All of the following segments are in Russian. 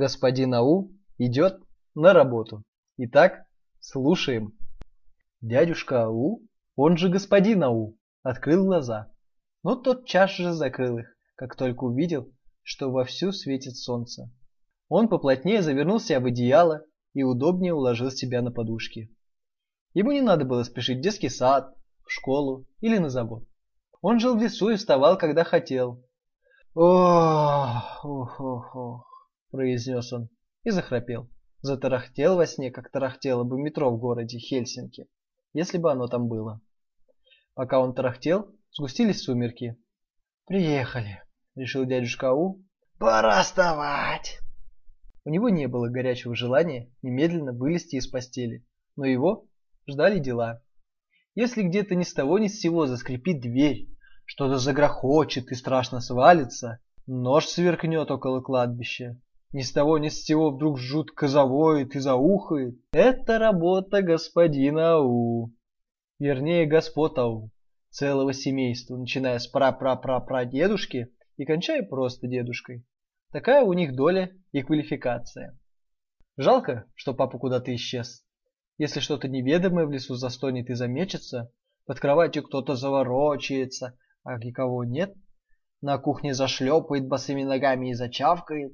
господин Ау идет на работу. Итак, слушаем. Дядюшка Ау, он же господин Ау, открыл глаза, но тотчас же закрыл их, как только увидел, что вовсю светит солнце. Он поплотнее завернул себя в одеяло и удобнее уложил себя на подушки. Ему не надо было спешить в детский сад, в школу или на завод. Он жил в лесу и вставал, когда хотел. «Ох, ох, ох, ох», — произнес он и захрапел. Затарахтел во сне, как тарахтело бы метро в городе Хельсинки, если бы оно там было. Пока он тарахтел, сгустились сумерки. «Приехали», — решил дядюшка Ау. «Пора вставать!» У него не было горячего желания немедленно вылезти из постели, но его ждали дела. Если где-то ни с того ни с сего заскрипит дверь, что-то загрохочет и страшно свалится, нож сверкнет около кладбища, ни с того ни с сего вдруг жутко завоет и заухает, это работа господина Ау. Вернее, господ Ау, целого семейства, начиная с пра-пра-пра-прадедушки и кончая просто дедушкой. Такая у них доля и квалификация. Жалко, что папа куда-то исчез. Если что-то неведомое в лесу застонет и замечется, под кроватью кто-то заворочается, а никого нет, на кухне зашлепает босыми ногами и зачавкает.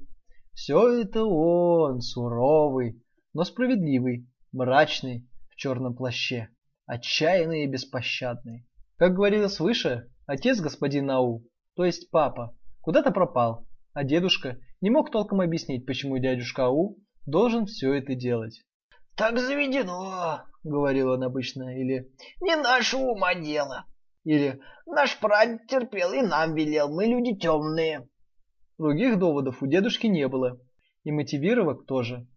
Все это он, суровый, но справедливый, мрачный, в черном плаще, отчаянный и беспощадный. Как говорилось выше, отец господина Ау, то есть папа, куда-то пропал, а дедушка не мог толком объяснить, почему дядюшка Ау должен все это делать. «Так заведено», — говорил он обычно, или «не нашего ума дело», или «наш прадед терпел и нам велел, мы люди темные». Других доводов у дедушки не было, и мотивировок тоже.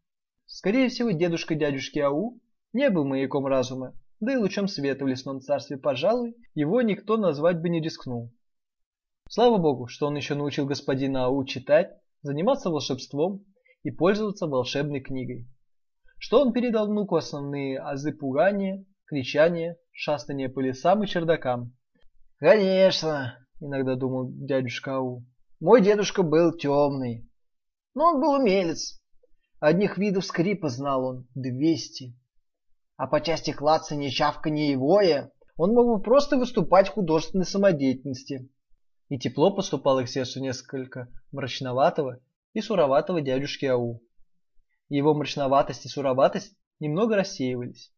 Скорее всего, дедушка дядюшки Ау не был маяком разума, да и лучом света в лесном царстве, пожалуй, его никто назвать бы не рискнул. Слава богу, что он еще научил господина Ау читать, заниматься волшебством и пользоваться волшебной книгой. Что он передал внуку основные азы пугания, кричания, шастания по лесам и чердакам. «Конечно!» — иногда думал дядюшка Ау. «Мой дедушка был темный, но он был умелец. Одних видов скрипа знал он двести. А по части клацания, чавкания и воя он мог бы просто выступать в художественной самодеятельности и тепло поступало к сердцу несколько мрачноватого и суроватого дядюшки Ау. Его мрачноватость и суроватость немного рассеивались.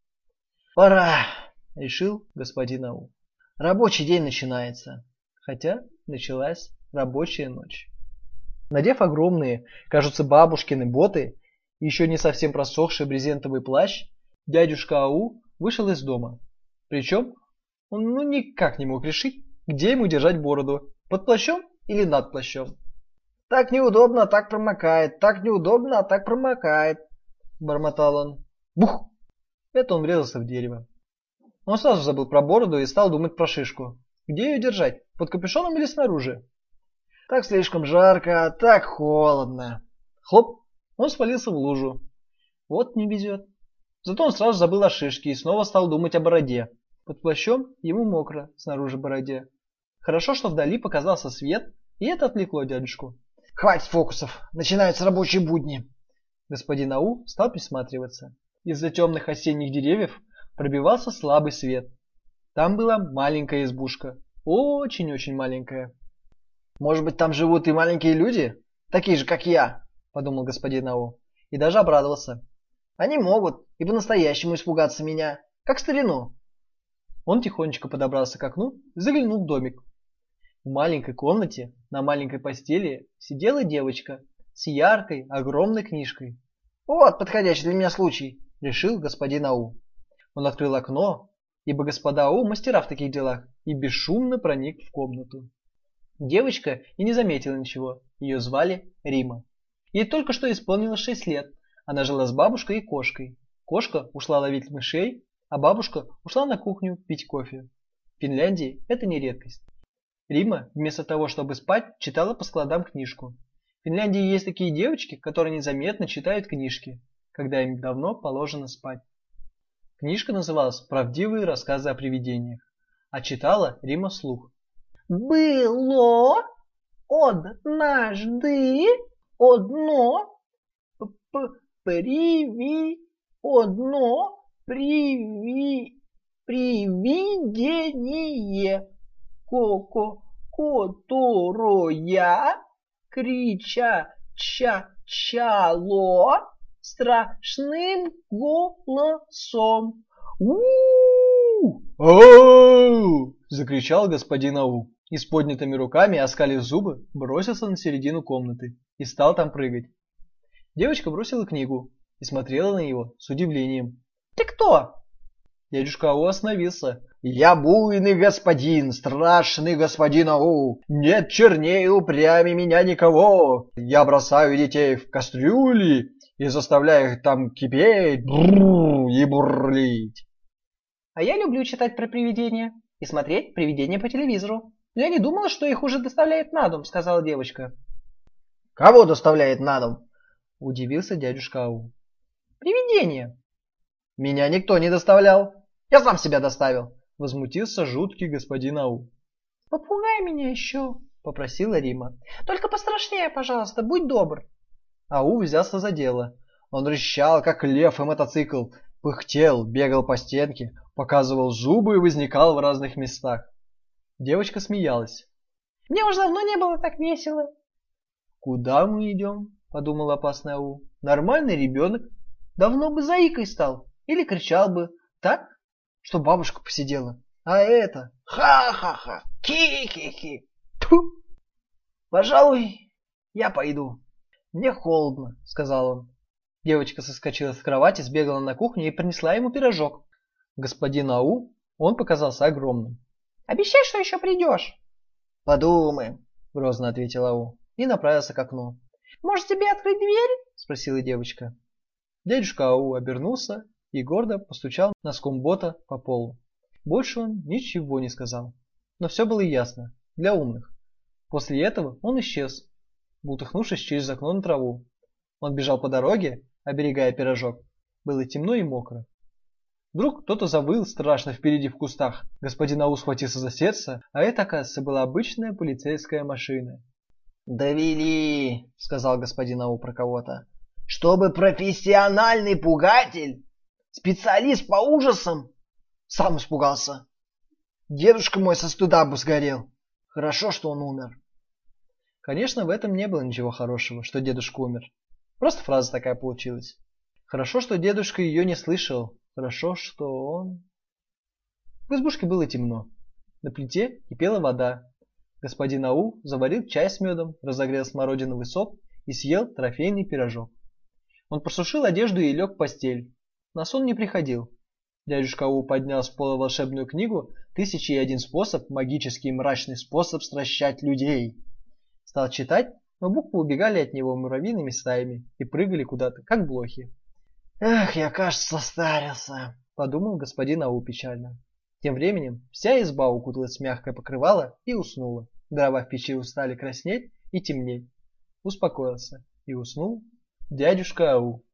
«Пора!» — решил господин Ау. «Рабочий день начинается!» Хотя началась рабочая ночь. Надев огромные, кажутся бабушкины боты и еще не совсем просохший брезентовый плащ, дядюшка Ау вышел из дома. Причем он ну никак не мог решить, где ему держать бороду под плащом или над плащом? Так неудобно, так промокает. Так неудобно, а так промокает. Бормотал он. Бух! Это он врезался в дерево. Он сразу забыл про бороду и стал думать про шишку. Где ее держать? Под капюшоном или снаружи? Так слишком жарко, так холодно. Хлоп! Он свалился в лужу. Вот не везет. Зато он сразу забыл о шишке и снова стал думать о бороде. Под плащом ему мокро, снаружи бороде. Хорошо, что вдали показался свет, и это отвлекло дядюшку. «Хватит фокусов! Начинаются рабочие будни!» Господин Ау стал присматриваться. Из-за темных осенних деревьев пробивался слабый свет. Там была маленькая избушка. Очень-очень маленькая. «Может быть, там живут и маленькие люди? Такие же, как я?» – подумал господин Ау. И даже обрадовался. «Они могут и по-настоящему испугаться меня, как старину». Он тихонечко подобрался к окну и заглянул в домик. В маленькой комнате на маленькой постели сидела девочка с яркой, огромной книжкой. «Вот подходящий для меня случай», — решил господин Ау. Он открыл окно, ибо господа Ау мастера в таких делах, и бесшумно проник в комнату. Девочка и не заметила ничего, ее звали Рима. Ей только что исполнилось шесть лет, она жила с бабушкой и кошкой. Кошка ушла ловить мышей, а бабушка ушла на кухню пить кофе. В Финляндии это не редкость. Рима, вместо того, чтобы спать, читала по складам книжку. В Финляндии есть такие девочки, которые незаметно читают книжки, когда им давно положено спать. Книжка называлась «Правдивые рассказы о привидениях», а читала Рима вслух. «Было. Однажды. Одно. Приви. Одно. Приви. Привидение. Ко-ко которое крича ча чало страшным голосом. «Ау!» – закричал господин Ау и с поднятыми руками, оскалив зубы, бросился на середину комнаты и стал там прыгать. Девочка бросила книгу и смотрела на него с удивлением. «Ты кто?» Дядюшка Ау остановился. «Я буйный господин, страшный господин Ау. Нет чернее упрями меня никого. Я бросаю детей в кастрюли и заставляю их там кипеть и бурлить. А я люблю читать про привидения и смотреть привидения по телевизору. Я не думала, что их уже доставляют на дом, сказала девочка. Кого доставляет на дом? Удивился дядюшка Ау. Привидения. Меня никто не доставлял. Я сам себя доставил. Возмутился жуткий господин Ау. Попугай меня еще, попросила Рима. Только пострашнее, пожалуйста, будь добр. Ау взялся за дело. Он рычал, как лев и мотоцикл, пыхтел, бегал по стенке, показывал зубы и возникал в разных местах. Девочка смеялась. «Мне уже давно не было так весело». «Куда мы идем?» – подумал опасный Ау. «Нормальный ребенок. Давно бы заикой стал. Или кричал бы. Так, что бабушка посидела. А это? Ха-ха-ха! Ки-ки-ки! Пожалуй, я пойду. «Мне холодно», — сказал он. Девочка соскочила с кровати, сбегала на кухню и принесла ему пирожок. Господин Ау, он показался огромным. «Обещай, что еще придешь». «Подумаем», — грозно ответил Ау и направился к окну. «Может, тебе открыть дверь?» — спросила девочка. Дядюшка Ау обернулся и гордо постучал носком бота по полу. Больше он ничего не сказал. Но все было ясно, для умных. После этого он исчез, бултыхнувшись через окно на траву. Он бежал по дороге, оберегая пирожок. Было темно и мокро. Вдруг кто-то завыл страшно впереди в кустах. Господин Ау схватился за сердце, а это, оказывается, была обычная полицейская машина. «Довели», — сказал господин Ау про кого-то, — «чтобы профессиональный пугатель, специалист по ужасам, сам испугался. Дедушка мой со стыда бы сгорел. Хорошо, что он умер». Конечно, в этом не было ничего хорошего, что дедушка умер. Просто фраза такая получилась. Хорошо, что дедушка ее не слышал. Хорошо, что он... В избушке было темно. На плите кипела вода. Господин Ау заварил чай с медом, разогрел смородиновый сок и съел трофейный пирожок. Он просушил одежду и лег в постель. На сон не приходил. Дядюшка Ау поднял с пола волшебную книгу «Тысяча и один способ, магический мрачный способ стращать людей». Стал читать, но буквы убегали от него муравьиными стаями и прыгали куда-то, как блохи. «Эх, я, кажется, состарился», — подумал господин Ау печально. Тем временем вся изба укуталась в мягкое покрывало и уснула. Дрова в печи устали краснеть и темнеть. Успокоился и уснул дядюшка Ау.